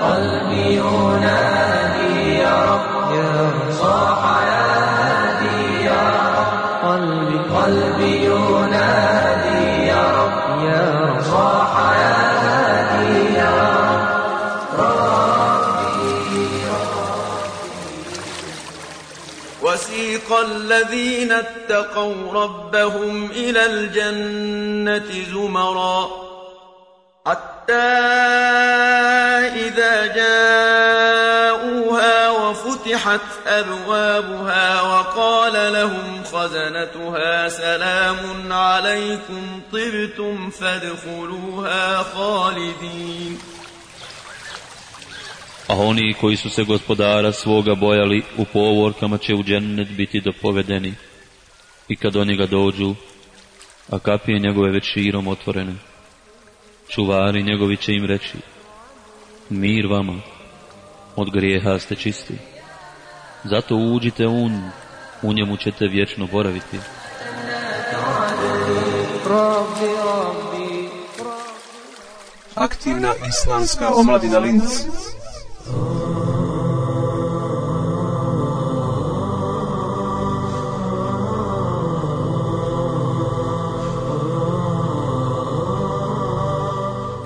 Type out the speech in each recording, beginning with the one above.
قلبي ينادي يا يا صاح ينادي يا رب. قلبي قلبي ينادي يا يا صاح ينادي يا وسيق الذين اتقوا ربهم إلى الجنة زمرا. حتى وفتحت أبوابها وقال لهم خزنتها سلام عليكم طبتم فادخلوها خالدين A oni koji su se gospodara svoga bojali u povorkama će u džennet biti dopovedeni. I kad oni ga dođu, a kapije njegove već širom otvorene, čuvari njegovi će im reći, mir vama, od grijeha ste čisti. Zato uđite un, u njemu ćete vječno boraviti. Aktivna islamska omladina Linz.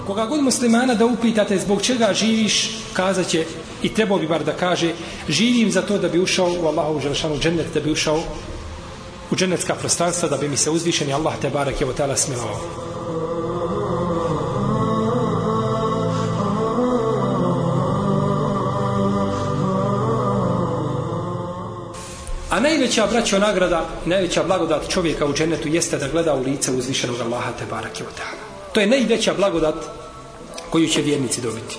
Koga god muslimana da upitate zbog čega živiš, kazat će i trebao bi bar da kaže živim za to da bi ušao u Allahovu Želešanu džennet, da bi ušao u džennetska prostranstva, da bi mi se uzvišeni Allah te barek je otala smilovao. A najveća braćo nagrada, najveća blagodat čovjeka u džennetu jeste da gleda u lice uzvišenog Allaha te barak je. To je najveća blagodat koju će vjernici dobiti.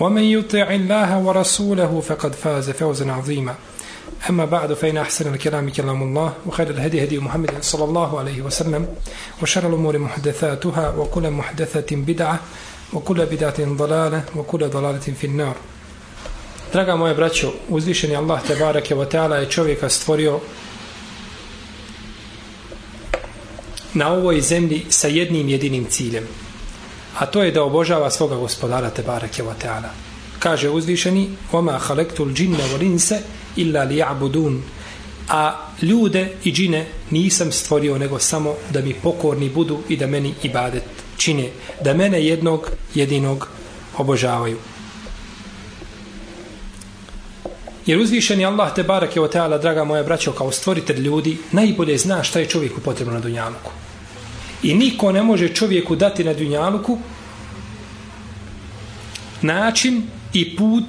ومن يطع الله ورسوله فقد فاز فوزا عظيما أما بعد فإن أحسن الكلام كلام الله وخير الهدي هدي محمد صلى الله عليه وسلم وشر الأمور محدثاتها وكل محدثة بدعة وكل بدعة ضلالة وكل ضلالة في النار Draga moje braćo, uzvišeni Allah te barake wa ta'ala je čovjeka stvorio na ovoj zemlji sa jednim jedinim ciljem. A to je da obožava svoga gospodara te barake wa ta'ala. Kaže uzvišeni, وَمَا خَلَقْتُ الْجِنَّ وَلِنْسَ إِلَّا لِيَعْبُدُونَ A ljude i džine nisam stvorio nego samo da mi pokorni budu i da meni ibadet čine. Da mene jednog jedinog obožavaju. Jer uzvišeni Allah te barake o teala, draga moja braćo, kao stvoritelj ljudi, najbolje zna šta je čovjeku potrebno na dunjaluku. I niko ne može čovjeku dati na dunjaluku način i put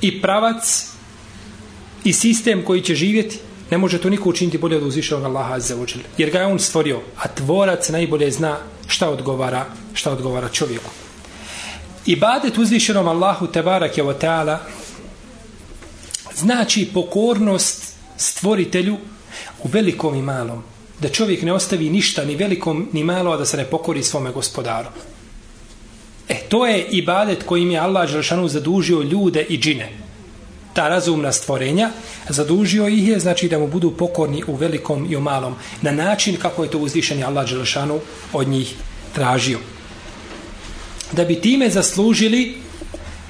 i pravac i sistem koji će živjeti ne može to niko učiniti bolje od uzvišenog Allaha azza wa jalla. jer ga je on stvorio a tvorac najbolje zna šta odgovara šta odgovara čovjeku ibadet uzvišenom Allahu tebarak je ta'ala znači pokornost stvoritelju u velikom i malom da čovjek ne ostavi ništa ni velikom ni malo a da se ne pokori svome gospodaru E, to je ibadet kojim je Allah Želšanu zadužio ljude i džine. Ta razumna stvorenja, zadužio ih je, znači da mu budu pokorni u velikom i u malom, na način kako je to uzvišeni Allah Želšanu od njih tražio. Da bi time zaslužili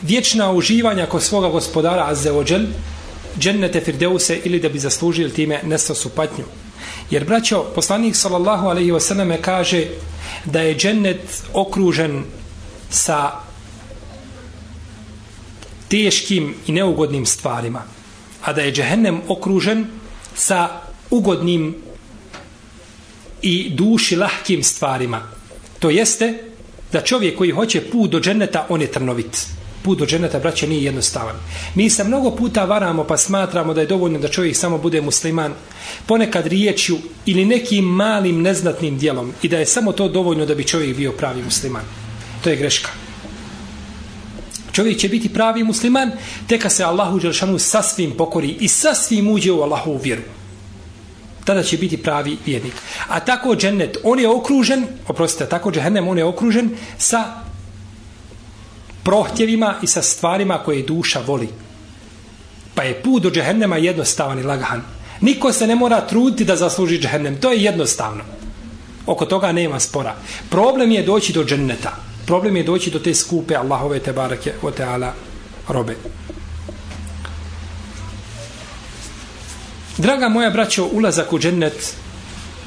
vječna uživanja kod svoga gospodara Azzeođel, džennete firdeuse ili da bi zaslužili time nesnosu patnju. Jer, braćo, poslanik sallallahu alaihi wasallam kaže da je džennet okružen sa teškim i neugodnim stvarima, a da je džehennem okružen sa ugodnim i duši lahkim stvarima. To jeste da čovjek koji hoće put do dženneta, on je trnovit. Put do dženeta, braće, nije jednostavan. Mi se mnogo puta varamo pa smatramo da je dovoljno da čovjek samo bude musliman ponekad riječju ili nekim malim neznatnim dijelom i da je samo to dovoljno da bi čovjek bio pravi musliman. To je greška. Čovjek će biti pravi musliman teka se Allahu Đelšanu sasvim pokori i sasvim uđe u Allahu vjeru tada će biti pravi vjernik. A tako džennet, on je okružen, oprostite, tako džehennem, on je okružen sa prohtjevima i sa stvarima koje duša voli. Pa je put do džehennema jednostavan i lagahan. Niko se ne mora truditi da zasluži džehennem. To je jednostavno. Oko toga nema spora. Problem je doći do dženneta. Problem je doći do te skupe Allahove te barake o teala robe. Draga moja braćo, ulazak u džennet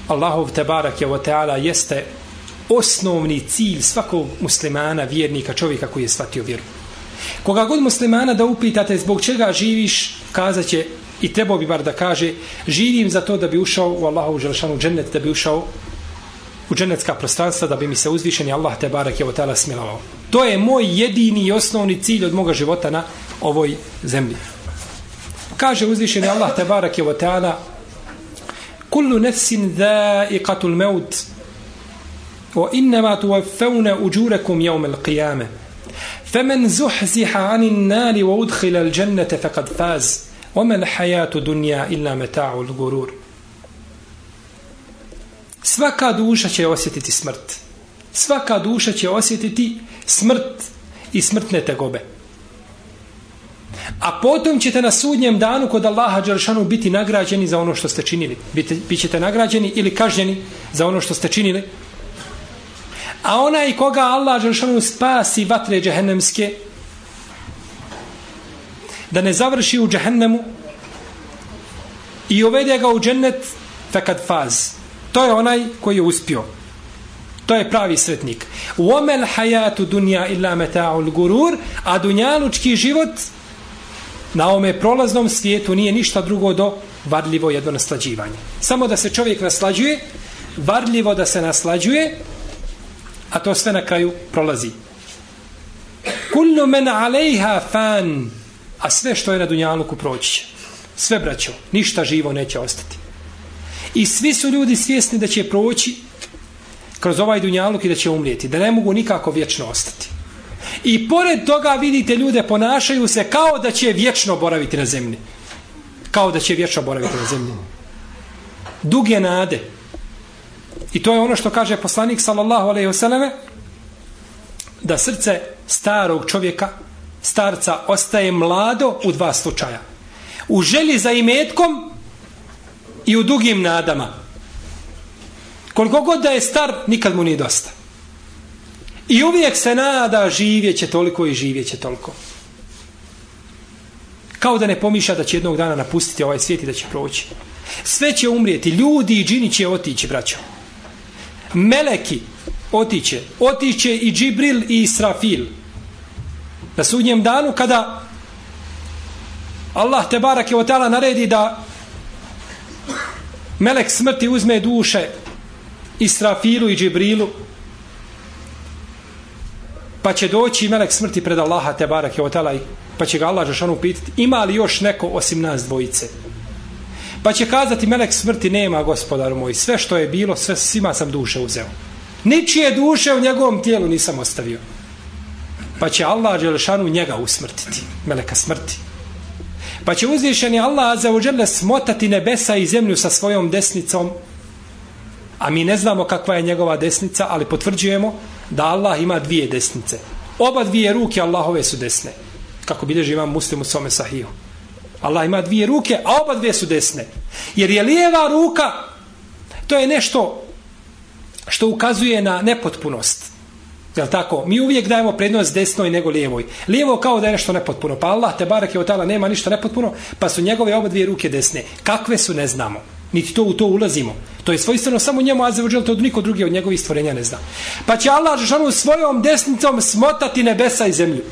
Allahov te barake o teala jeste osnovni cilj svakog muslimana, vjernika, čovjeka koji je shvatio vjeru. Koga god muslimana da upitate zbog čega živiš, kazat će i trebao bi bar da kaže živim za to da bi ušao u Allahovu želešanu džennet, da bi ušao u džennetska prostranstva, da bi mi se uzvišeni Allah te barak je otala smilovao. To je moj jedini i osnovni cilj od moga života na ovoj zemlji. Kaže uzvišeni Allah te barak je otala kullu nefsin dha'iqatul maut وإنما توفون أجوركم يوم القيامة فمن زحزح عن النار وأدخل الجنة فقد فاز وما الحياة دنيا إلا متاع الغرور Svaka duša će osjetiti smrt. Svaka duša će osjetiti smrt i smrtne tegobe. A potom ćete na sudnjem danu kod Allaha Đeršanu biti nagrađeni za ono što ste činili. Bite, bit ćete nagrađeni ili kažnjeni za ono što ste činili. A onaj koga Allah Đelšanu spasi vatre džehennemske, da ne završi u džehennemu i uvede ga u džennet fekad faz. To je onaj koji je uspio. To je pravi sretnik. Uomel hayatu dunja illa meta'ul gurur, a dunjalučki život na ome prolaznom svijetu nije ništa drugo do varljivo jedno naslađivanje. Samo da se čovjek naslađuje, varljivo da se naslađuje, a to sve na kraju prolazi. Kullu men alejha fan, a sve što je na Dunjaluku proći će. Sve braćo, ništa živo neće ostati. I svi su ljudi svjesni da će proći kroz ovaj Dunjaluk i da će umrijeti, da ne mogu nikako vječno ostati. I pored toga vidite ljude ponašaju se kao da će vječno boraviti na zemlji. Kao da će vječno boraviti na zemlji. Duge nade, I to je ono što kaže poslanik sallallahu alejhi ve selleme da srce starog čovjeka, starca ostaje mlado u dva slučaja. U želji za imetkom i u dugim nadama. Koliko god da je star, nikad mu nije dosta. I uvijek se nada živjeće toliko i živjeće toliko. Kao da ne pomišlja da će jednog dana napustiti ovaj svijet i da će proći. Sve će umrijeti, ljudi i džini će otići, braćo meleki otiće. Otiće i Džibril i Israfil. Na sudnjem danu kada Allah te barak je otala naredi da melek smrti uzme duše Israfilu i Džibrilu pa će doći melek smrti pred Allaha te barak je otala pa će ga Allah žešanu pitati ima li još neko osim nas dvojice Pa će kazati melek smrti nema gospodaru moj. Sve što je bilo, sve svima sam duše uzeo. Ničije duše u njegovom tijelu nisam ostavio. Pa će Allah Đelešanu njega usmrtiti. Meleka smrti. Pa će uzvišeni Allah za uđele smotati nebesa i zemlju sa svojom desnicom. A mi ne znamo kakva je njegova desnica, ali potvrđujemo da Allah ima dvije desnice. Oba dvije ruke Allahove su desne. Kako bilježi imam muslim u svome sahiju. Allah ima dvije ruke, a oba dvije su desne. Jer je lijeva ruka, to je nešto što ukazuje na nepotpunost. Jel tako? Mi uvijek dajemo prednost desnoj nego lijevoj. Lijevo kao da je nešto nepotpuno. Pa Allah te barak je od tala nema ništa nepotpuno, pa su njegove oba dvije ruke desne. Kakve su ne znamo. Niti to u to ulazimo. To je svojstveno samo njemu azevođel, to niko drugi od njegovih stvorenja ne zna. Pa će Allah Žešanu svojom desnicom smotati nebesa i zemlju.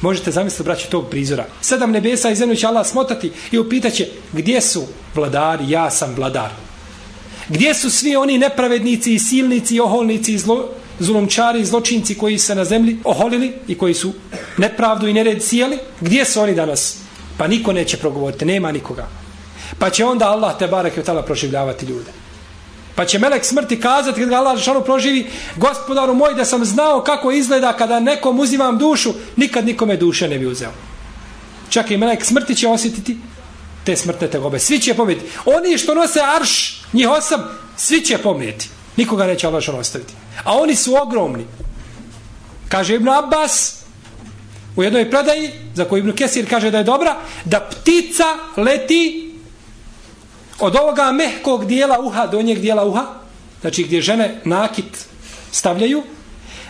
Možete zamisliti, braći, tog prizora. Sedam nebesa i zemlju će Allah smotati i upitaće gdje su vladari, ja sam vladar. Gdje su svi oni nepravednici i silnici i oholnici i zlo, zulomčari i zločinci koji se na zemlji oholili i koji su nepravdu i nered sijeli? Gdje su oni danas? Pa niko neće progovoriti, nema nikoga. Pa će onda Allah te barek i otala proživljavati ljude. Pa će melek smrti kazati kad ga Allah Žešanu proživi gospodaru moj da sam znao kako izgleda kada nekom uzimam dušu, nikad nikome duše ne bi uzeo. Čak i melek smrti će osjetiti te smrtne tegobe. Svi će pomijeti. Oni što nose arš, njih osam, svi će pomijeti. Nikoga neće Allah Žešanu ostaviti. A oni su ogromni. Kaže Ibn Abbas u jednoj predaji, za koju Ibn Kesir kaže da je dobra, da ptica leti od ovoga mehkog dijela uha, do njeg dijela uha, znači gdje žene nakit stavljaju,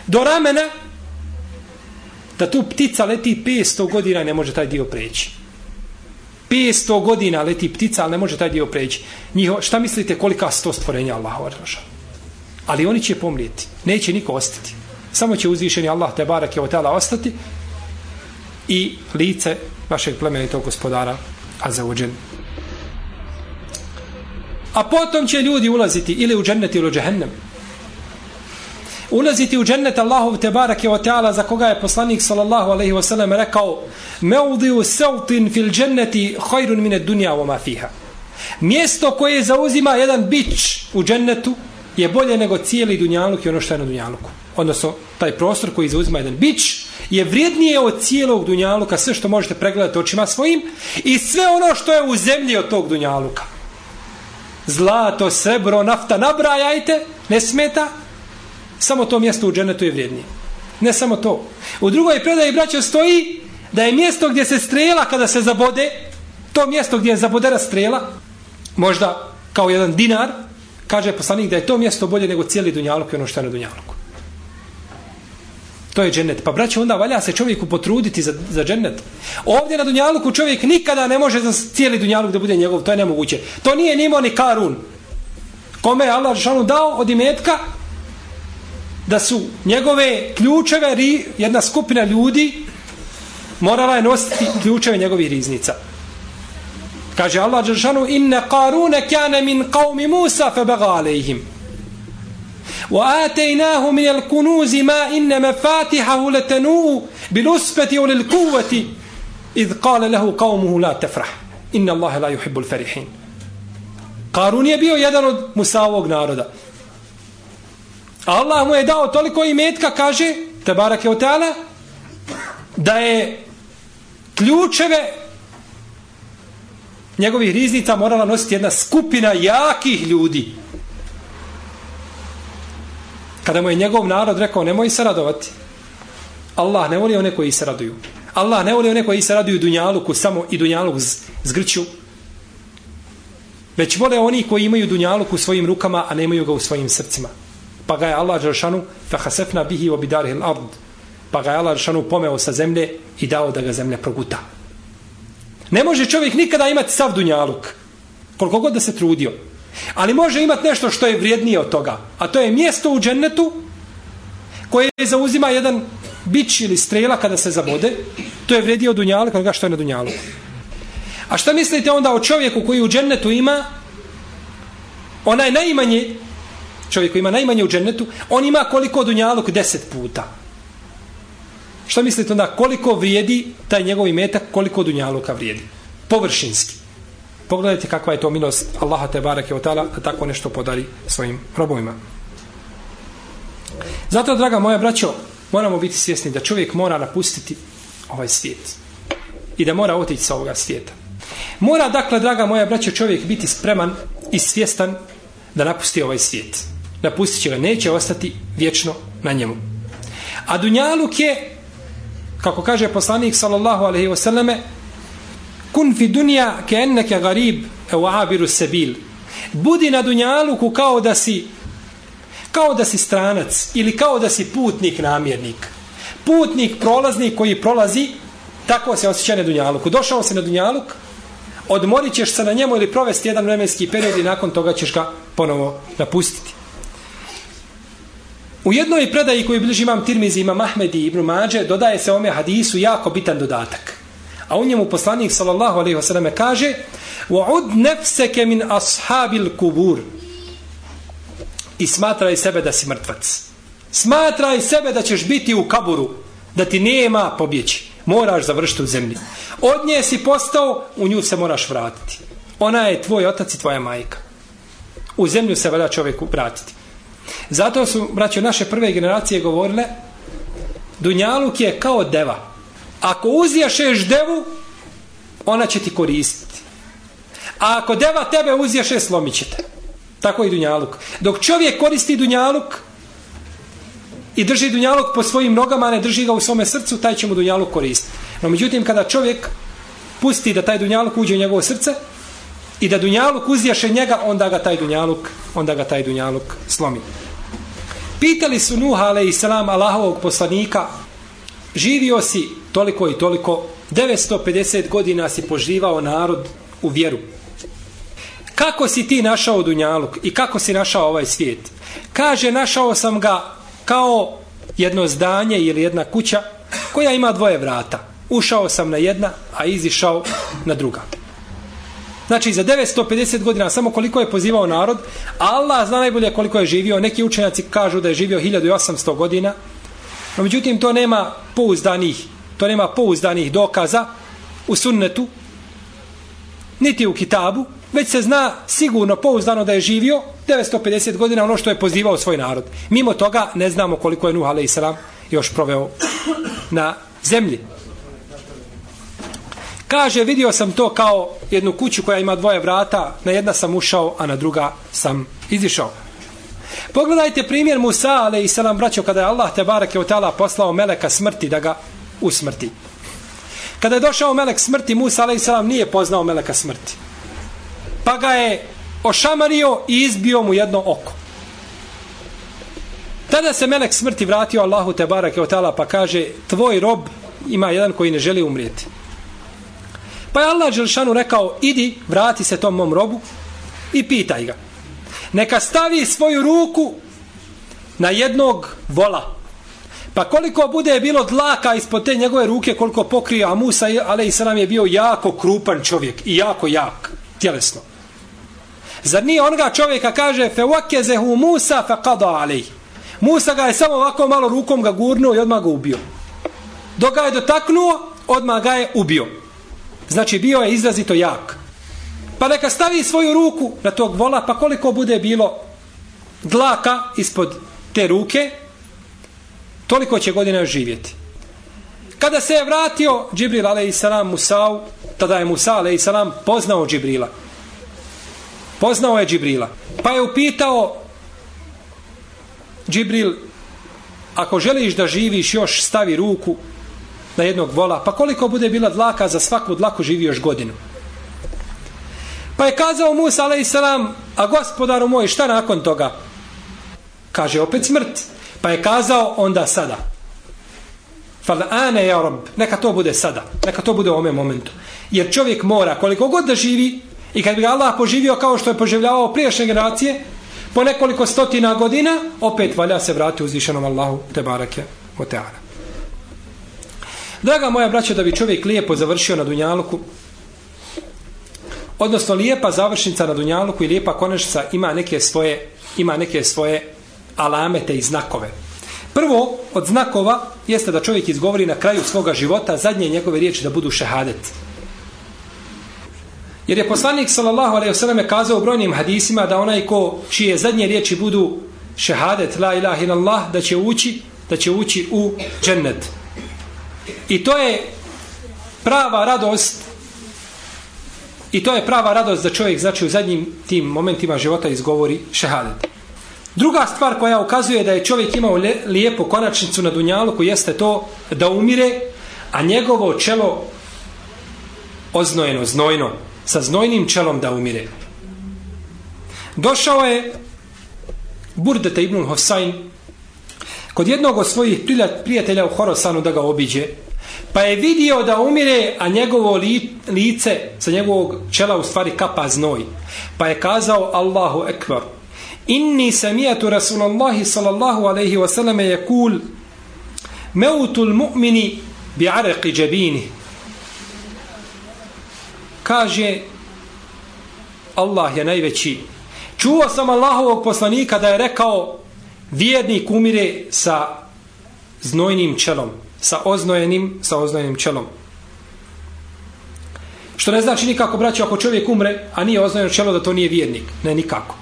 do ramena, da tu ptica leti 500 godina ne može taj dio preći. 500 godina leti ptica, ali ne može taj dio preći. Njiho, šta mislite kolika sto stvorenja Allaha varža? Ali oni će pomrijeti. Neće niko ostati. Samo će uzvišeni Allah te barak je otela ostati i lice vašeg plemenitog gospodara a za a potom će ljudi ulaziti ili u džennet ili u džehennem. Ulaziti u džennet Allahov te barake o teala za koga je poslanik sallallahu alaihi wa sallam rekao Meudiju seltin fil dženneti hajrun mine dunja oma fiha. Mjesto koje zauzima jedan bić u džennetu je bolje nego cijeli dunjaluk i ono što je na dunjaluku. Odnosno, taj prostor koji zauzima jedan bić je vrijednije od cijelog dunjaluka, sve što možete pregledati očima svojim i sve ono što je u zemlji od tog dunjaluka zlato, srebro, nafta, nabrajajte, ne smeta, samo to mjesto u dženetu je vrijednije. Ne samo to. U drugoj predaji braćo stoji da je mjesto gdje se strela kada se zabode, to mjesto gdje je zabodera strela, možda kao jedan dinar, kaže poslanik da je to mjesto bolje nego cijeli dunjaluk i ono što je na dunjaluku. To je džennet. Pa braće, onda valja se čovjeku potruditi za, za džennet. Ovdje na Dunjaluku čovjek nikada ne može za cijeli Dunjaluk da bude njegov. To je nemoguće. To nije nimo ni Karun. Kome je Allah Žešanu dao od imetka da su njegove ključeve, jedna skupina ljudi morala je nositi ključeve njegovih riznica. Kaže Allah Žešanu, inne Karune kjane min qavmi Musa febega alejhim. وآتيناه من الكنوز ما إن مفاتحه لتنوء بالأسبة وللقوة إذ قال له قومه لا تفرح إن الله لا يحب الفرحين قارون je bio jedan od Musavog naroda. Allah mu je dao toliko imetka, kaže, Tebarak je Oteala, da je ključeve njegovih riznica morala nositi jedna skupina jakih ljudi. Kada mu je njegov narod rekao nemoj se radovati. Allah ne voli one koji se raduju. Allah ne voli one koji se raduju dunjaluku samo i dunjaluku zgrću. Već vole oni koji imaju dunjaluku u svojim rukama, a nemaju ga u svojim srcima. Pa ga je Allah Đeršanu fahasefna bihi obidarih ard. Pa ga je Allah Đeršanu pomeo sa zemlje i dao da ga zemlja proguta. Ne može čovjek nikada imati sav dunjaluk. Koliko god da se trudio. Ali može imati nešto što je vrijednije od toga. A to je mjesto u džennetu koje zauzima jedan bić ili strela kada se zabode. To je vrijednije od dunjala kada što je na dunjalu. A šta mislite onda o čovjeku koji u džennetu ima onaj najmanje čovjek koji ima najmanje u džennetu on ima koliko dunjaluk deset puta. Šta mislite onda koliko vrijedi taj njegov imetak koliko dunjaluka vrijedi? Površinski. Pogledajte kakva je to milost Allaha te barake od tala da tako nešto podari svojim robovima. Zato, draga moja braćo, moramo biti svjesni da čovjek mora napustiti ovaj svijet. I da mora otići sa ovoga svijeta. Mora, dakle, draga moja braćo, čovjek biti spreman i svjestan da napusti ovaj svijet. Napustit će ga, neće ostati vječno na njemu. A Dunjaluk je, kako kaže poslanik sallallahu alaihi wasallame, kun fi dunja ke enneke garib e u abiru sebil. Budi na dunjaluku kao da si Kao da si stranac ili kao da si putnik namjernik. Putnik, prolaznik koji prolazi, tako se osjeća na Dunjaluku. Došao si na Dunjaluk, odmorit ćeš se na njemu ili provesti jedan vremenski period i nakon toga ćeš ga ponovo napustiti. U jednoj predaji koju bliži imam Tirmizi, imam Ahmedi i Ibn Mađe, dodaje se ome hadisu jako bitan dodatak. A u njemu poslanik sallallahu alejhi ve selleme kaže: "Wa'ud nafsaka min ashabil kubur." I smatraj sebe da si mrtvac. Smatraj sebe da ćeš biti u kaburu, da ti nema pobjeći. Moraš završiti u zemlji. Od nje si postao, u nju se moraš vratiti. Ona je tvoj otac i tvoja majka. U zemlju se valja čovjeku vratiti. Zato su, braćo, naše prve generacije govorile, Dunjaluk je kao deva. Ako uzješeš devu, ona će ti koristiti. A ako deva tebe uzješe, slomit će te. Tako i Dunjaluk. Dok čovjek koristi Dunjaluk i drži Dunjaluk po svojim nogama, a ne drži ga u svome srcu, taj će mu Dunjaluk koristiti. No međutim, kada čovjek pusti da taj Dunjaluk uđe u njegovo srce i da Dunjaluk uzješe njega, onda ga taj Dunjaluk, onda ga taj Dunjaluk slomi. Pitali su Nuha, ale i selam, Allahovog poslanika, živio si toliko i toliko, 950 godina si poživao narod u vjeru. Kako si ti našao Dunjaluk i kako si našao ovaj svijet? Kaže, našao sam ga kao jedno zdanje ili jedna kuća koja ima dvoje vrata. Ušao sam na jedna, a izišao na druga. Znači, za 950 godina, samo koliko je pozivao narod, Allah zna najbolje koliko je živio. Neki učenjaci kažu da je živio 1800 godina, no međutim, to nema pouzdanih, to nema pouzdanih dokaza u sunnetu, niti u kitabu, već se zna sigurno pouzdano da je živio 950 godina ono što je pozivao svoj narod. Mimo toga ne znamo koliko je Nuh a.s. još proveo na zemlji. Kaže, vidio sam to kao jednu kuću koja ima dvoje vrata, na jedna sam ušao, a na druga sam izišao. Pogledajte primjer Musa, ale i selam braćo, kada je Allah te barake od tala poslao meleka smrti da ga u smrti. Kada je došao melek smrti, Musa, a.s. selam nije poznao meleka smrti. Pa ga je ošamario i izbio mu jedno oko. Tada se melek smrti vratio Allahu te barake od pa kaže, tvoj rob ima jedan koji ne želi umrijeti. Pa je Allah Đelšanu rekao, idi, vrati se tom mom robu i pitaj ga. Neka stavi svoju ruku na jednog vola. Pa koliko bude bilo dlaka ispod te njegove ruke, koliko pokrije, a Musa, ale i je bio jako krupan čovjek i jako jak, tjelesno. Zar nije onoga čovjeka kaže, fe wakezehu Musa fe kada alej. Musa ga je samo ovako malo rukom ga gurnuo i odmah ga ubio. Dok ga je dotaknuo, odmah ga je ubio. Znači bio je izrazito jak. Pa neka stavi svoju ruku na tog vola, pa koliko bude bilo dlaka ispod te ruke, toliko će godina živjeti. Kada se je vratio Džibril a.s. Musa'u, tada je Musa a.s. poznao Džibrila. Poznao je Džibrila. Pa je upitao Džibril, ako želiš da živiš još stavi ruku na jednog vola, pa koliko bude bila dlaka za svaku dlaku živi još godinu. Pa je kazao Musa a.s. a gospodaru moj, šta nakon toga? Kaže opet smrt. Pa je kazao onda sada. Fal ane ja rob, neka to bude sada, neka to bude u ome momentu. Jer čovjek mora koliko god da živi i kad bi ga Allah poživio kao što je poživljavao priješnje generacije, po nekoliko stotina godina, opet valja se vrati uzvišenom Allahu te barake o teara. Draga moja braća, da bi čovjek lijepo završio na Dunjaluku, odnosno lijepa završnica na Dunjaluku i lijepa konačnica ima neke svoje, ima neke svoje alamete i znakove. Prvo od znakova jeste da čovjek izgovori na kraju svoga života zadnje njegove riječi da budu šehadet. Jer je poslanik sallallahu alejhi ve selleme kazao u brojnim hadisima da onaj ko čije zadnje riječi budu šehadet la ilaha illallah da će ući da će ući u džennet. I to je prava radost i to je prava radost da čovjek znači u zadnjim tim momentima života izgovori šehadet. Druga stvar koja ukazuje da je čovjek imao lijepu konačnicu na Dunjaluku jeste to da umire, a njegovo čelo oznojeno, znojno, sa znojnim čelom da umire. Došao je Burdete ibn Hosain kod jednog od svojih prijatelja u Horosanu da ga obiđe, pa je vidio da umire, a njegovo li, lice sa njegovog čela u stvari kapa znoj. Pa je kazao Allahu Ekvaru Inni samijatu Rasulallahi sallallahu alaihi wasallam je kul meutul mu'mini bi areqi džabini. Kaže Allah je najveći. Čuo sam Allahovog poslanika da je rekao vjernik umire sa znojnim čelom, sa oznojenim, sa oznojenim čelom. Što ne znači nikako, braćo, ako čovjek umre, a nije oznojeno čelo, da to nije vjernik. Ne, nikako.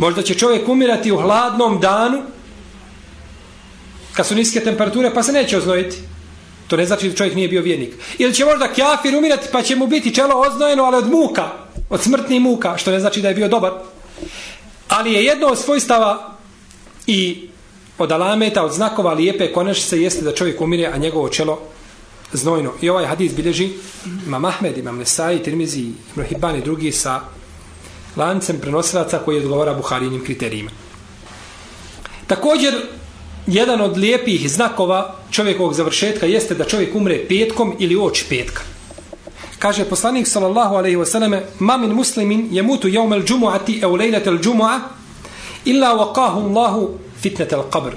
Možda će čovjek umirati u hladnom danu, kad su niske temperature, pa se neće oznojiti. To ne znači da čovjek nije bio vjernik. Ili će možda kjafir umirati, pa će mu biti čelo oznojeno, ali od muka, od smrtnih muka, što ne znači da je bio dobar. Ali je jedno od svojstava I od alameta, od znakova lijepe konačnice jeste da čovjek umire, a njegovo čelo znojno. I ovaj hadis bilježi imam Ahmed, imam Nesai, Tirmizi, Ibn Hibban i drugi sa lancem prenosilaca koji odgovara Buharinim kriterijima. Također, jedan od lijepih znakova čovjekovog završetka jeste da čovjek umre petkom ili oči petka. Kaže poslanik sallallahu alejhi ve selleme: "Ma min muslimin yamutu yawm al-jum'ati aw laylat al-jum'ah illa waqahu Allahu fitnat al-qabr.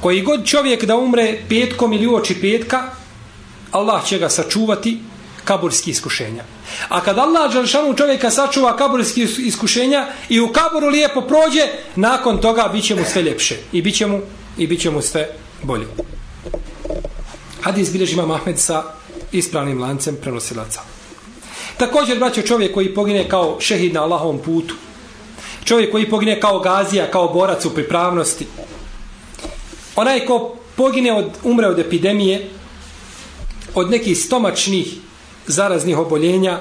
Koji god čovjek da umre petkom ili uoči petka, Allah će ga sačuvati kaburski iskušenja. A kad Allah Đalšanu čovjeka sačuva kaburski iskušenja i u kaburu lijepo prođe, nakon toga bit će mu sve ljepše i bit će mu, i bit će mu sve bolje. Hadis bilježi imam Ahmed sa ispravnim lancem prenosilaca. Također, braćo, čovjek koji pogine kao šehid na Allahovom putu, čovjek koji pogine kao gazija, kao borac u pripravnosti. Onaj ko pogine od, umre od epidemije, od nekih stomačnih zaraznih oboljenja,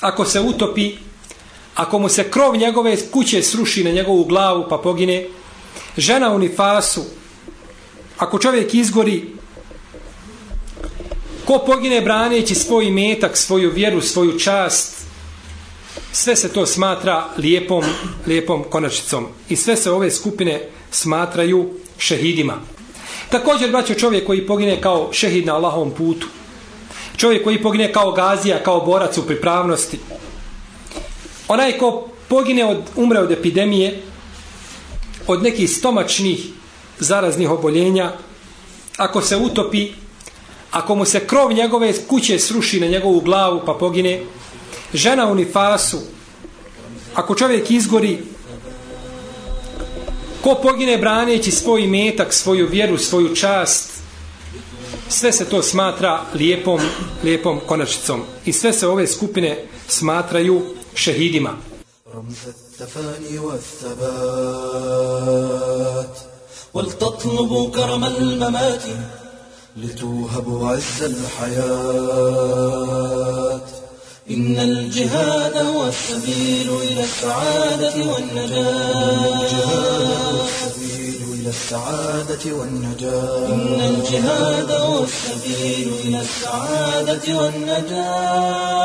ako se utopi, ako mu se krov njegove kuće sruši na njegovu glavu pa pogine, žena u nifasu, ako čovjek izgori, ko pogine braneći svoj metak, svoju vjeru, svoju čast, sve se to smatra lijepom, lijepom konačicom. I sve se ove skupine smatraju šehidima. Također, braćo, čovjek koji pogine kao šehid na Allahovom putu, čovjek koji pogine kao gazija, kao borac u pripravnosti, onaj ko pogine od, umre od epidemije, od nekih stomačnih zaraznih oboljenja, ako se utopi, ako mu se krov njegove kuće sruši na njegovu glavu pa pogine, žena u nifasu, ako čovjek izgori, ko pogine braneći svoj metak, svoju vjeru, svoju čast, sve se to smatra lijepom, lijepom konačicom. I sve se ove skupine smatraju šehidima. ولتطلبوا كرم الممات لتوهبوا عز الحياة إن الجهاد هو السبيل إلى السعادة والنجاة إلى السعادة والنجاة إن الجهاد هو السبيل إلى السعادة والنجاة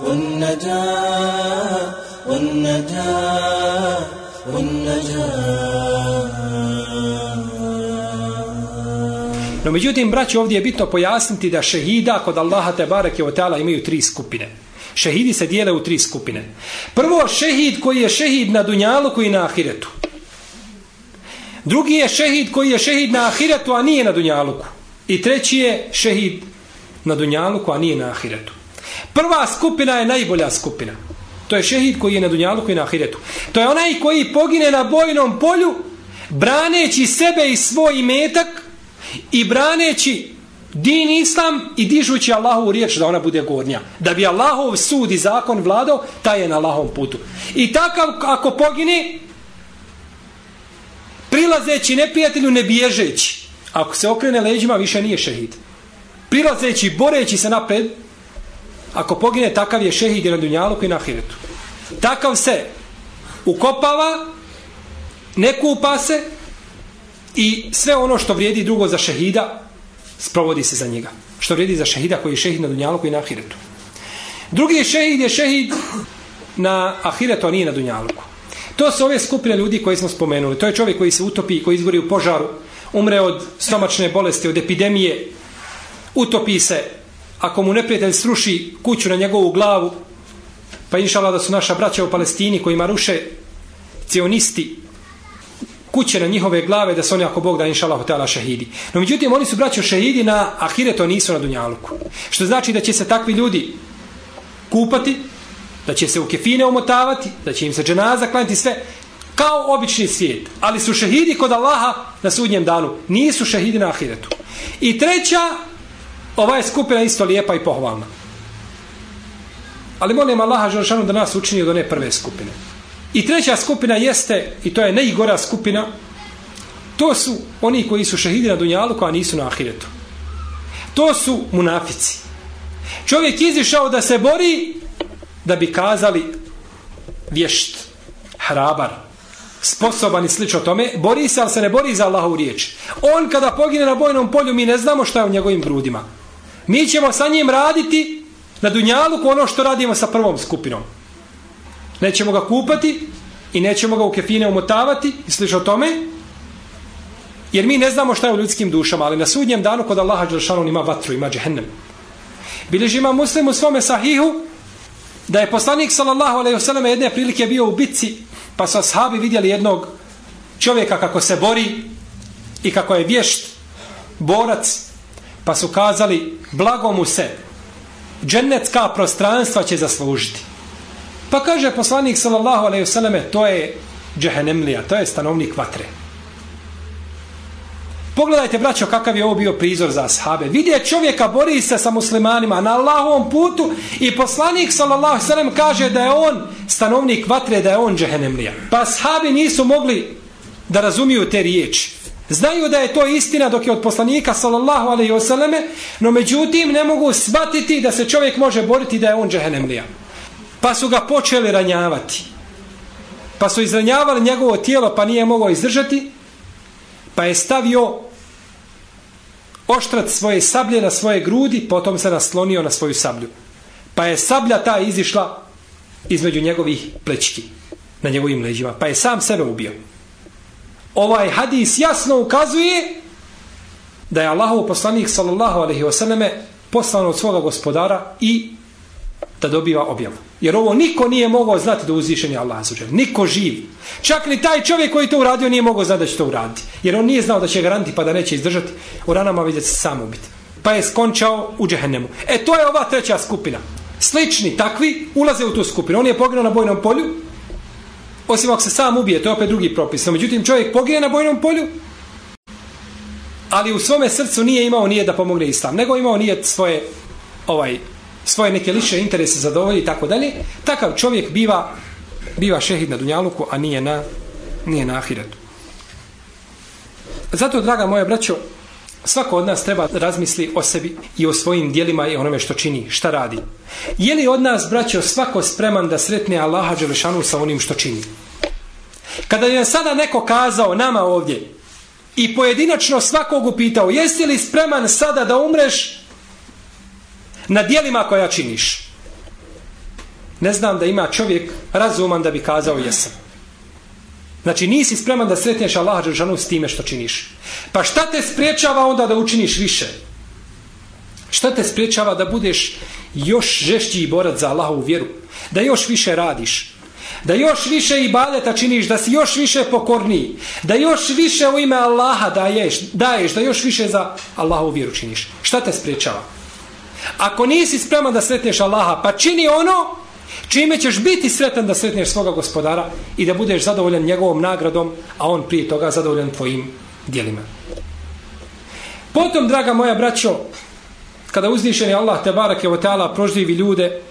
والنجاة والنجاة والنجاة No međutim, braći, ovdje je bitno pojasniti da šehida kod Allaha te barake o teala imaju tri skupine. Šehidi se dijele u tri skupine. Prvo, šehid koji je šehid na dunjalu koji na ahiretu. Drugi je šehid koji je šehid na ahiretu, a nije na dunjaluku. I treći je šehid na dunjaluku, a nije na ahiretu. Prva skupina je najbolja skupina. To je šehid koji je na dunjaluku i na ahiretu. To je onaj koji pogine na bojnom polju, braneći sebe i svoj metak, i braneći din islam i dižući Allahu riječ da ona bude gornja. Da bi Allahov sud i zakon vladao, taj je na Allahovom putu. I takav ako pogine, prilazeći neprijatelju ne bježeći. Ako se okrene leđima, više nije šehid. Prilazeći, boreći se napred, ako pogine, takav je šehid i na dunjalu i na ahiretu. Takav se ukopava, ne kupa se, I sve ono što vrijedi drugo za šehida, sprovodi se za njega. Što vrijedi za šehida koji je šehid na Dunjaluku i na Ahiretu. Drugi šehid je šehid na Ahiretu, a nije na Dunjaluku. To su ove skupine ljudi koje smo spomenuli. To je čovjek koji se utopi, koji izgori u požaru, umre od stomačne bolesti, od epidemije, utopi se, ako mu neprijatelj sruši kuću na njegovu glavu, pa inšala da su naša braća u Palestini kojima ruše cionisti kuće na njihove glave da su oni ako Bog da inšala hotela šehidi. No međutim oni su braćo šehidi na ahireto nisu na dunjaluku. Što znači da će se takvi ljudi kupati, da će se u kefine umotavati, da će im se dženaza klaniti sve kao obični svijet. Ali su šehidi kod Allaha na sudnjem danu. Nisu šehidi na ahiretu. I treća, ova je skupina isto lijepa i pohvalna. Ali molim Allaha Želšanu da nas učini od one prve skupine. I treća skupina jeste, i to je najgora skupina, to su oni koji su šehidi na dunjalu, koja nisu na ahiretu. To su munafici. Čovjek izišao da se bori da bi kazali vješt, hrabar, sposoban i slično tome, bori se, ali se ne bori za Allahovu riječ. On kada pogine na bojnom polju, mi ne znamo šta je u njegovim grudima. Mi ćemo sa njim raditi na dunjalu ono što radimo sa prvom skupinom. Nećemo ga kupati i nećemo ga u kefine umotavati i slično tome, jer mi ne znamo šta je u ljudskim dušama, ali na sudnjem danu kod Allaha Đelšanu ima vatru, ima džehennem. Bileži ima muslim u svome sahihu da je poslanik sallallahu alejhi ve selleme jedne prilike bio u bitci pa su ashabi vidjeli jednog čovjeka kako se bori i kako je vješt borac pa su kazali blago mu se džennetska prostranstva će zaslužiti. Pa kaže poslanik sallallahu alejhi ve selleme to je džehennemlija to je stanovnik vatre. Pogledajte, braćo, kakav je ovo bio prizor za ashabe. Vidje čovjeka bori se sa muslimanima na Allahovom putu i poslanik, sallallahu sallam, kaže da je on stanovnik vatre, da je on džehenemlija. Pa ashabi nisu mogli da razumiju te riječi. Znaju da je to istina dok je od poslanika, sallallahu alaihi wasallame, no međutim ne mogu shvatiti da se čovjek može boriti da je on džehenemlija. Pa su ga počeli ranjavati. Pa su izranjavali njegovo tijelo, pa nije mogao izdržati, pa je stavio oštrat svoje sablje na svoje grudi, potom se naslonio na svoju sablju. Pa je sablja ta izišla između njegovih plečki, na njegovim leđima. Pa je sam sebe ubio. Ovaj hadis jasno ukazuje da je Allahov poslanik sallallahu alaihi wasallam poslan od svoga gospodara i da dobiva objavu. Jer ovo niko nije mogao znati da uzvišen je Allah suđer. Niko živ. Čak ni taj čovjek koji to uradio nije mogao znati da će to uraditi. Jer on nije znao da će garanti pa da neće izdržati. U ranama vidjet se sam ubiti. Pa je skončao u džehennemu. E to je ova treća skupina. Slični takvi ulaze u tu skupinu. On je poginuo na bojnom polju. Osim ako se sam ubije, to je opet drugi propis. No, međutim, čovjek pogine na bojnom polju, ali u svome srcu nije imao nije da pomogne islam, nego imao nije svoje ovaj svoje neke lične interese zadovolji i tako dalje, takav čovjek biva biva šehid na dunjaluku, a nije na nije na ahiretu. Zato, draga moja braćo, svako od nas treba razmisli o sebi i o svojim dijelima i onome što čini, šta radi. Je li od nas, braćo, svako spreman da sretne Allaha Đelešanu sa onim što čini? Kada je sada neko kazao nama ovdje i pojedinačno svakog upitao, jesi li spreman sada da umreš na dijelima koja činiš. Ne znam da ima čovjek razuman da bi kazao jesam. Znači nisi spreman da sretneš Allaha Đeršanu s time što činiš. Pa šta te spriječava onda da učiniš više? Šta te spriječava da budeš još žešći borac za Allahovu vjeru? Da još više radiš? Da još više ibadeta činiš? Da si još više pokorniji? Da još više u ime Allaha daješ? Daješ da još više za Allahovu vjeru činiš? Šta te spriječava? Ako nisi spreman da sretneš Allaha, pa čini ono čime ćeš biti sretan da sretneš svoga gospodara i da budeš zadovoljan njegovom nagradom, a on prije toga zadovoljan tvojim dijelima. Potom, draga moja braćo, kada uzvišeni Allah te barake o teala proživi ljude,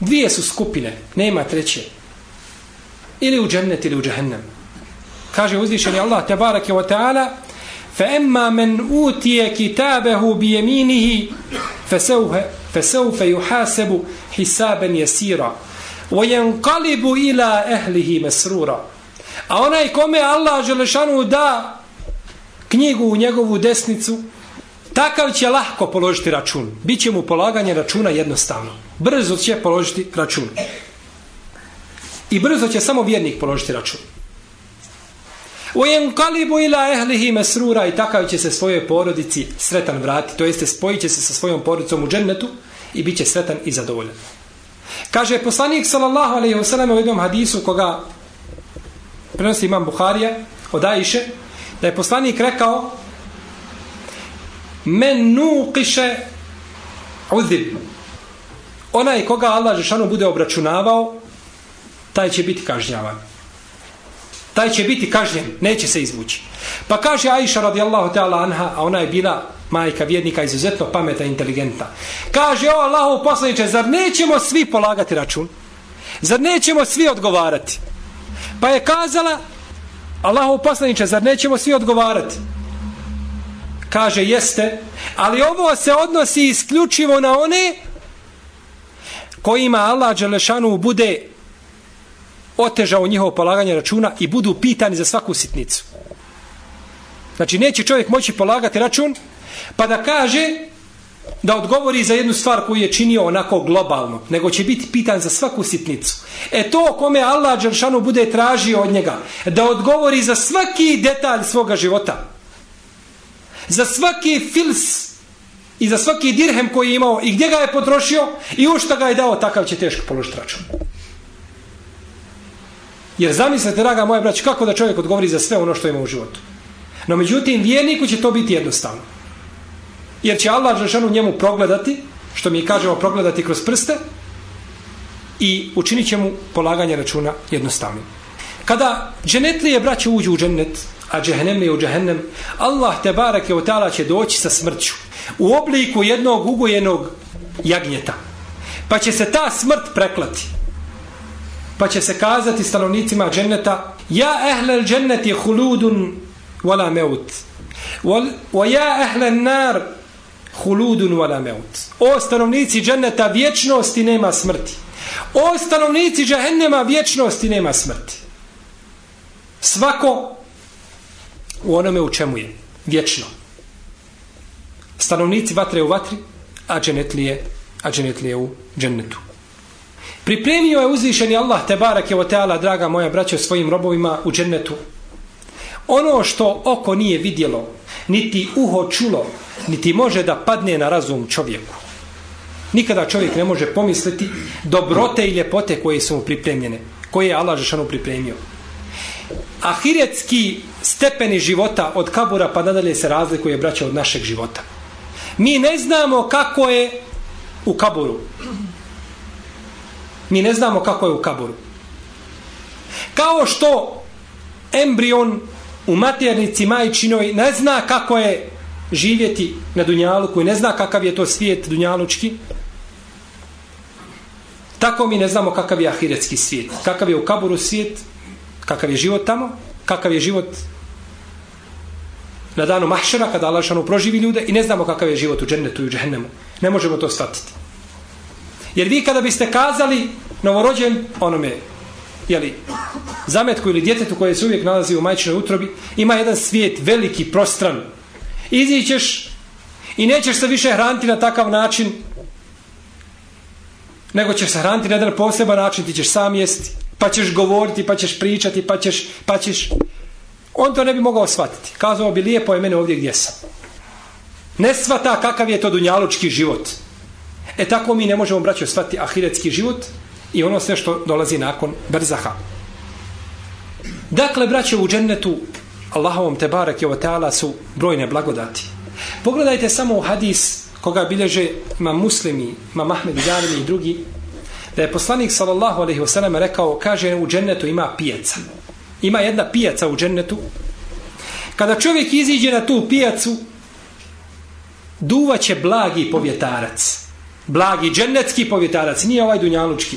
dvije su skupine, nema treće. Ili u džennet ili u džahennem. Kaže uzvišeni Allah te barake o teala, فأما من أوتي كتابه بيمينه فسوف, فسوف يحاسب حسابا يسيرا وينقلب إلى أهله مسرورا A onaj kome Allah Želešanu da knjigu u njegovu desnicu, takav će lahko položiti račun. Biće mu polaganje računa jednostavno. Brzo će položiti račun. I brzo će samo vjernik položiti račun. Ujen kalibu ila ehlihi mesrura i takav će se svojoj porodici sretan vrati, to jeste spojit će se sa svojom porodicom u džennetu i bit će sretan i zadovoljan. Kaže poslanik sallallahu alejhi ve sellem u jednom hadisu koga prenosi imam Buharija od Ajše, da je poslanik rekao men nuqiše uzib onaj koga Allah Žešanu bude obračunavao taj će biti kažnjavan taj će biti kažnjen neće se izvući. Pa kaže Aisha radijallahu ta'ala anha a ona je bila majka vjednika izuzetno pameta inteligenta kaže o Allahu poslaniče zar nećemo svi polagati račun? Zar nećemo svi odgovarati? Pa je kazala Allahu poslaniče zar nećemo svi odgovarati? Kaže jeste ali ovo se odnosi isključivo na one kojima Allah Đelešanu bude otežao njihovo polaganje računa i budu pitani za svaku sitnicu. Znači, neće čovjek moći polagati račun, pa da kaže da odgovori za jednu stvar koju je činio onako globalno, nego će biti pitan za svaku sitnicu. E to kome Allah Đeršanu bude tražio od njega, da odgovori za svaki detalj svoga života, za svaki fils i za svaki dirhem koji je imao i gdje ga je potrošio i u što ga je dao, takav će teško položiti račun. Jer zamislite, draga moja braća, kako da čovjek odgovori za sve ono što ima u životu. No međutim, vjerniku će to biti jednostavno. Jer će Allah Žešanu njemu progledati, što mi kažemo progledati kroz prste, i učinit će mu polaganje računa jednostavnim. Kada dženetlije braće uđu u džennet, a džehennem je u džehennem, Allah te barak je otala će doći sa smrću u obliku jednog ugojenog jagnjeta. Pa će se ta smrt preklati pa će se kazati stanovnicima dženneta ja ehlel dženneti huludun wala meut. Wa ja ehlel nar huludun wala meut. O stanovnici dženneta vječnosti nema smrti. O stanovnici džahennema vječnosti nema smrti. Svako u onome u čemu je vječno. Stanovnici vatre u vatri a dženetlije a dženetlije u džennetu. Pripremio je uzvišeni Allah te barake o teala, draga moja braćo, svojim robovima u džennetu. Ono što oko nije vidjelo, niti uho čulo, niti može da padne na razum čovjeku. Nikada čovjek ne može pomisliti dobrote i ljepote koje su mu pripremljene, koje je Allah Žešanu pripremio. Ahiretski stepeni života od kabura pa nadalje se razlikuje braća od našeg života. Mi ne znamo kako je u kaburu. Mi ne znamo kako je u kaburu. Kao što embrion u maternici majčinoj ne zna kako je živjeti na Dunjalu, koji ne zna kakav je to svijet Dunjalučki, tako mi ne znamo kakav je ahiretski svijet. Kakav je u kaburu svijet, kakav je život tamo, kakav je život na danu mahšera, kada Allah šanu proživi ljude i ne znamo kakav je život u džennetu i u džehennemu. Ne možemo to shvatiti. Jer vi kada biste kazali novorođen onome jeli, zametku ili djetetu koje se uvijek nalazi u majčinoj utrobi, ima jedan svijet veliki, prostran. Izićeš i nećeš se više hraniti na takav način, nego ćeš se hraniti na jedan poseban način, ti ćeš sam jesti, pa ćeš govoriti, pa ćeš pričati, pa ćeš, pa ćeš... On to ne bi mogao shvatiti. Kazao bi, lijepo je mene ovdje gdje sam. Ne svata kakav je to dunjalučki život. E tako mi ne možemo, braćo, shvatiti ahiretski život, i ono sve što dolazi nakon brzaha. Dakle, braćo, u džennetu, Allahovom te barek i teala su brojne blagodati. Pogledajte samo u hadis koga bilježe ma muslimi, ma Mahmed i i drugi, da je poslanik sallallahu alaihi wasallam rekao, kaže u džennetu ima pijaca. Ima jedna pijaca u džennetu. Kada čovjek iziđe na tu pijacu, duvaće blagi povjetarac. Blagi džennetski povjetarac, nije ovaj dunjalučki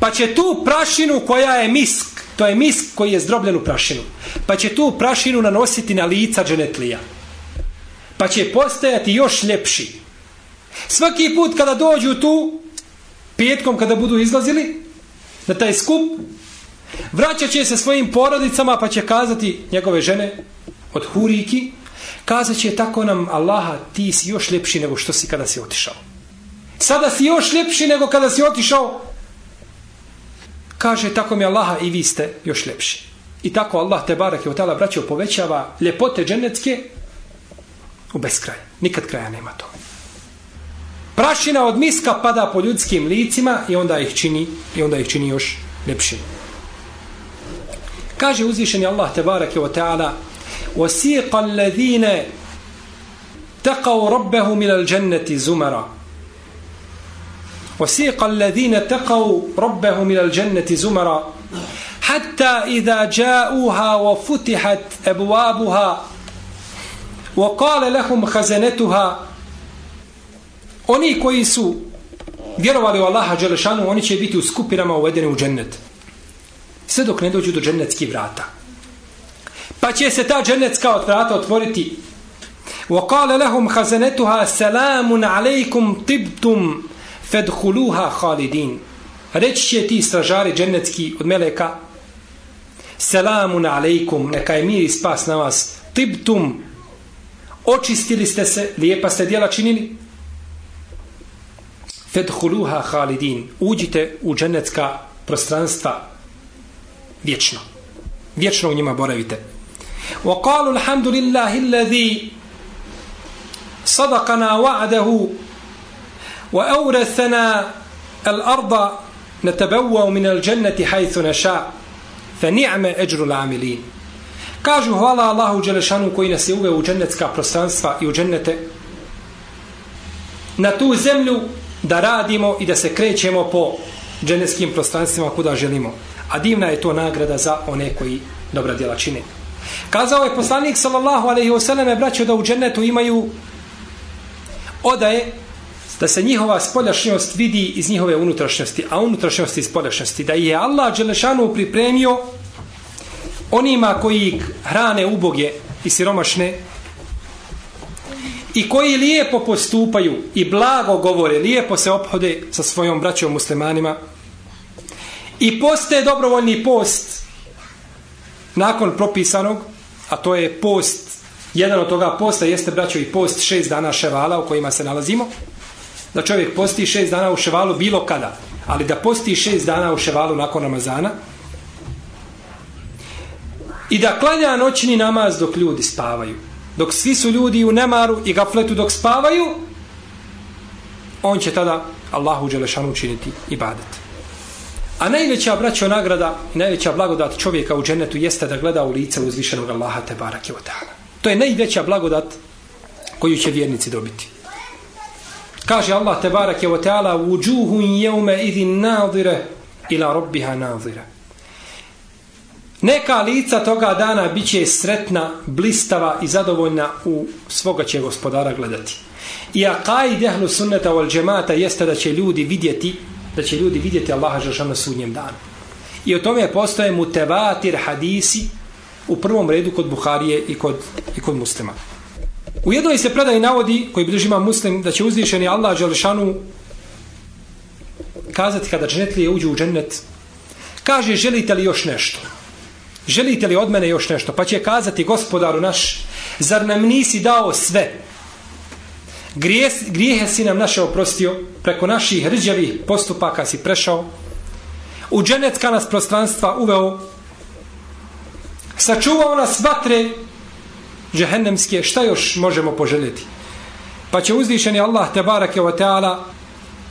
pa će tu prašinu koja je misk, to je misk koji je zdrobljen u prašinu, pa će tu prašinu nanositi na lica dženetlija. Pa će postajati još ljepši. Svaki put kada dođu tu, petkom kada budu izlazili na taj skup, vraćat će se svojim porodicama pa će kazati njegove žene od huriki, kazat će tako nam Allaha ti si još ljepši nego što si kada si otišao. Sada si još ljepši nego kada si otišao Kaže, tako mi Allaha i vi ste još ljepši. I tako Allah te barak je otala braćo povećava ljepote dženecke u beskraj. Nikad kraja nema to. Prašina od miska pada po ljudskim licima i onda ih čini i onda ih čini još ljepšim. Kaže uzvišeni Allah te barak je otala وَسِيقَ الَّذِينَ تَقَوْ رَبَّهُمْ إِلَى الْجَنَّةِ زُمَرًا وسيق الذين تقوا ربهم إلى الجنة زمرا حتى إذا جاءوها وفتحت أبوابها وقال لهم خزنتها oni koji su vjerovali u Allaha Đelešanu, oni će biti u skupinama uvedeni u džennet. Sve dok ne dođu do džennetskih vrata. Pa će se ta džennetska od vrata otvoriti. وقال لهم خزنتها سلام عليكم طبتم fedhuluha halidin. Reći će ti stražari džennetski od meleka Selamun alejkum, neka je mir i spas na vas. Tibtum, očistili ste se, lijepa ste djela činili. Fedhuluha halidin, uđite u džennetska prostranstva vječno. Vječno u njima boravite. وقالوا الحمد لله الذي صدقنا وعده وأورثنا الأرض نتبوأ من الجنة حيث نشاء فنعم أجر العاملين Kažu hvala Allahu Đelešanu koji nas je uveo u džennetska prostranstva i u džennete na tu zemlju da radimo i da se krećemo po džennetskim prostranstvima kuda želimo. A divna je to nagrada za one koji dobra djela čine. Kazao je poslanik sallallahu alaihi wasallam braćo da u džennetu imaju odaje da se njihova spoljašnjost vidi iz njihove unutrašnjosti, a unutrašnjosti iz spoljašnjosti, da je Allah Đelešanu pripremio onima koji hrane uboge i siromašne i koji lijepo postupaju i blago govore, lijepo se ophode sa svojom braćom muslimanima i poste dobrovoljni post nakon propisanog, a to je post, jedan od toga posta jeste braćo i post šest dana ševala u kojima se nalazimo, da čovjek posti šest dana u ševalu bilo kada, ali da posti šest dana u ševalu nakon Ramazana i da klanja noćni namaz dok ljudi spavaju. Dok svi su ljudi u nemaru i gafletu dok spavaju, on će tada Allahu Đelešanu učiniti ibadet. A najveća braćo nagrada i najveća blagodat čovjeka u džennetu jeste da gleda u lice uzvišenog Allaha te barake To je najveća blagodat koju će vjernici dobiti. Kaže Allah tebarak ve je "Wujuhun yawma idhin jeume idin nadire ila robbiha nadire. Neka lica toga dana bit će sretna, blistava i zadovoljna u svoga će gospodara gledati. I akaj dehlu sunneta wal džemata jeste da će ljudi vidjeti da će ljudi vidjeti Allaha Žešana sudnjem danu. I o tome postoje mutevatir hadisi u prvom redu kod Buharije i kod, i kod muslima. U jednoj se predaj navodi, koji bliži ima muslim, da će uzvišeni Allah Želešanu kazati kada dženetlije uđu u džennet, kaže, želite li još nešto? Želite li od mene još nešto? Pa će kazati, gospodaru naš, zar nam nisi dao sve? Grije, grijehe si nam naše oprostio, preko naših rđavih postupaka si prešao, u dženecka nas prostranstva uveo, sačuvao nas vatre džehennemske, šta još možemo poželjeti? Pa će uzvišeni Allah te barake wa ta'ala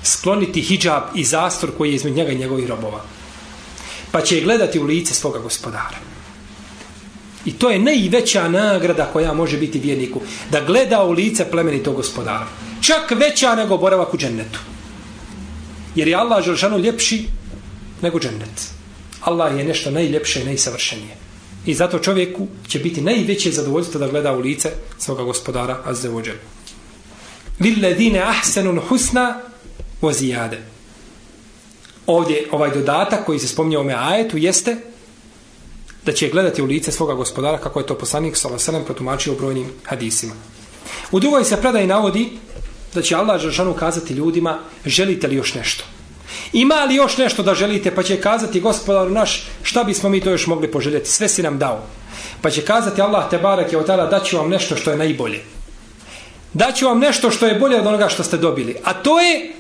skloniti hijab i zastor koji je izmed njega i njegovih robova. Pa će gledati u lice svoga gospodara. I to je najveća nagrada koja može biti vjerniku. Da gleda u lice plemenitog gospodara. Čak veća nego boravak u džennetu. Jer je Allah želšanu ljepši nego džennet. Allah je nešto najljepše i najsavršenije. I zato čovjeku će biti najveće zadovoljstvo da gleda u lice svoga gospodara Azzevođel. Lilledine ahsenun husna vozijade. Ovdje ovaj dodatak koji se spominje u ome ajetu jeste da će gledati u lice svoga gospodara kako je to poslanik Salasalem protumačio u brojnim hadisima. U drugoj se predaj navodi da će Allah Žešanu kazati ljudima želite li još nešto? Ima li još nešto da želite pa će kazati gospodar naš šta bismo mi to još mogli poželjeti? Sve si nam dao. Pa će kazati Allah te barak je od tada daću vam nešto što je najbolje. Daću vam nešto što je bolje od onoga što ste dobili. A to je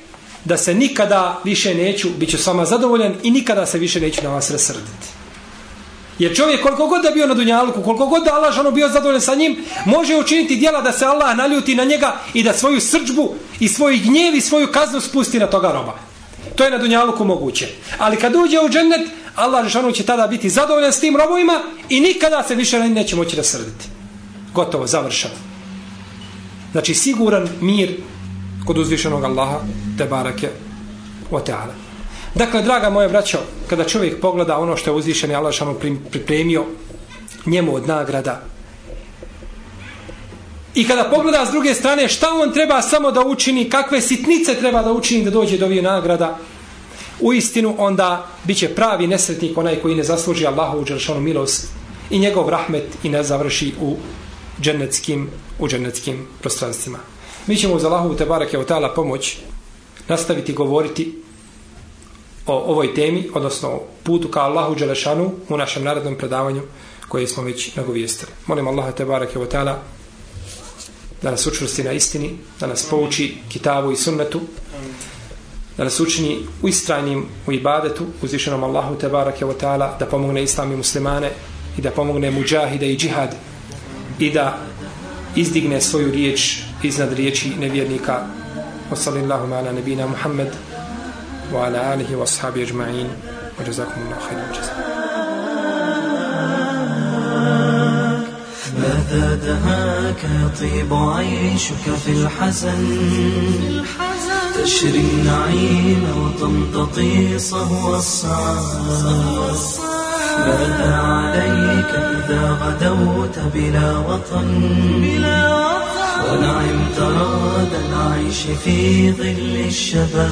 da se nikada više neću, bit ću s vama zadovoljan i nikada se više neću na vas rasrditi. Jer čovjek koliko god da bio na dunjaluku, koliko god da Allah žano bio zadovoljan sa njim, može učiniti dijela da se Allah naljuti na njega i da svoju srđbu i svoj gnjev i svoju kaznu spusti na toga roba. To je na dunjaluku moguće. Ali kad uđe u džennet, Allah Žešanu će tada biti zadovoljan s tim robovima i nikada se više neće moći rasrditi. Gotovo, završeno. Znači siguran mir kod uzvišenog Allaha te barake o teala. Dakle, draga moja braćo, kada čovjek pogleda ono što je uzvišeni Allah Žešanu pripremio njemu od nagrada i kada pogleda s druge strane šta on treba samo da učini, kakve sitnice treba da učini da dođe do ovih nagrada, u istinu onda bit će pravi nesretnik onaj koji ne zasluži Allahovu dželšanu milost i njegov rahmet i ne završi u džennetskim, u džennetskim prostranstvima. Mi ćemo uz Allahu te barake od pomoć nastaviti govoriti o ovoj temi, odnosno putu ka Allahu Đelešanu u našem narodnom predavanju koje smo već nagovijestili. Molim Allaha te barake od da nas učvrsti na istini, da nas pouči kitabu i sunnetu, da nas učini u istrajnim u ibadetu, uzvišenom Allahu te barake wa ta'ala, da pomogne islami muslimane i da pomogne muđahide i džihad i da izdigne svoju riječ iznad riječi nevjernika. Wa sallallahu ala nabina Muhammed wa ala alihi wa ashabi ajma'in. Wa jazakumullahu khairan. jazak ماذا دهاك يطيب عيشك في الحزن. تشري النعيم وتمتطي صهو السعادة ماذا عليك إذا غدوت بلا وطن. ونعمت راد العيش في ظل الشباب.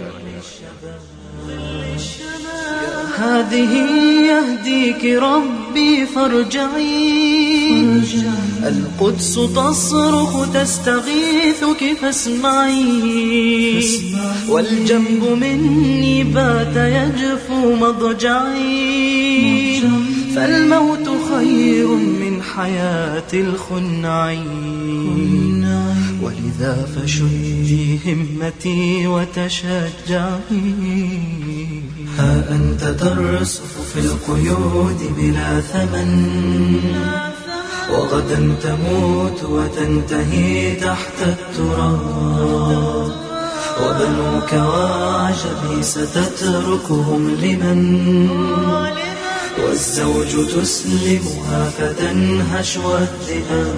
هذه يهديك ربي فارجعي. القدس تصرخ تستغيثك فاسمعي. والجنب مني بات يجفو مضجعي. فالموت خير من حياة الخنعين ولذا فشدي همتي وتشجعي. ها أنت ترسف في القيود بلا ثمن. وغدا تموت وتنتهي تحت التراب. وبنوك وعجبي ستتركهم لمن؟ والزوج تسلمها فتنهش الذئاب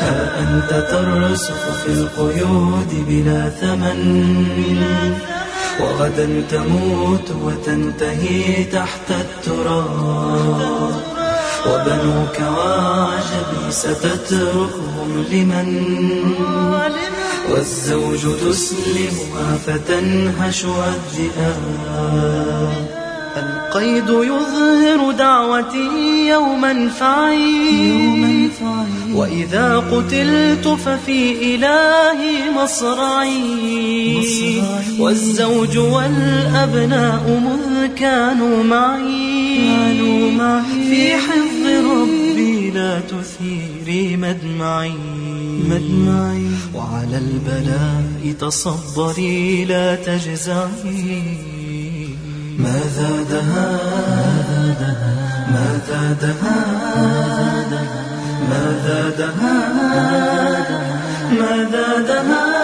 ها أنت ترسخ في القيود بلا ثمن. وغدا تموت وتنتهي تحت التراب. وبنوك وعجبي ستتركهم لمن؟ والزوج تسلمها فتنهش الذئاب القيد يظهر دعوتي يوما فعي وإذا قتلت ففي إلهي مصرعي. والزوج والأبناء مذ كانوا معي. في حفظ ربي لا تثيري مدمعي. مدمعي. وعلى البلاء تصبري لا تجزعي. ما زادها ما زادها ما زادها ما زادها